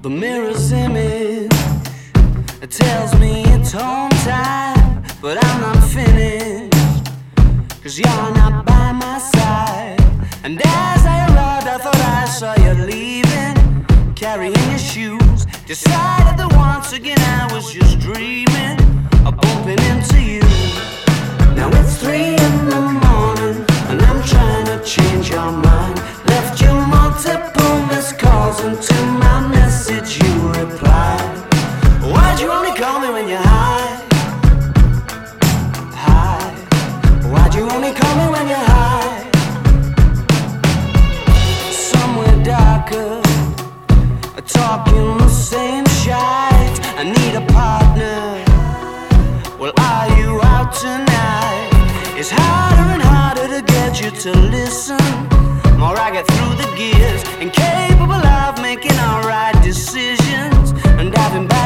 The mirror's image it tells me it's home time, but I'm not finished. Cause you're not by my side. And as I arrived, I thought I saw you leaving, carrying your shoes. Decided that once again I was just dreaming of bumping into you. Now it's three in the morning, and I'm trying to change your mind. Me when you're high? High. Why'd you only call me when you're high? Somewhere darker, talking the same shite. I need a partner. Well, are you out tonight? It's harder and harder to get you to listen. More I get through the gears, incapable of making alright decisions and bad ideas.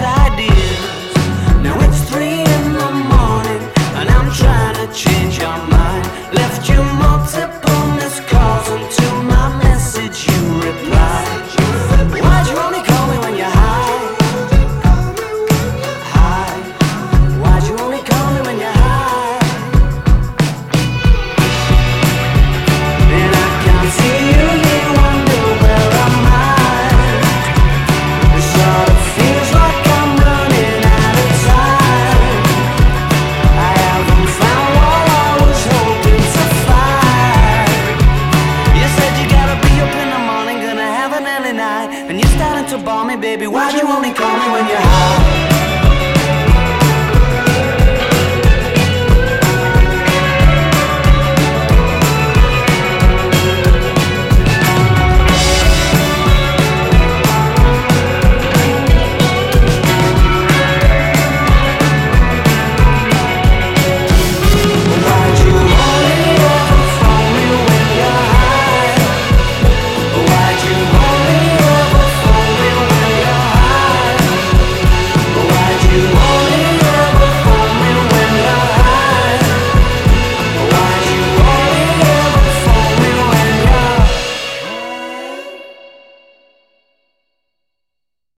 baby, why'd you only call me when you're high?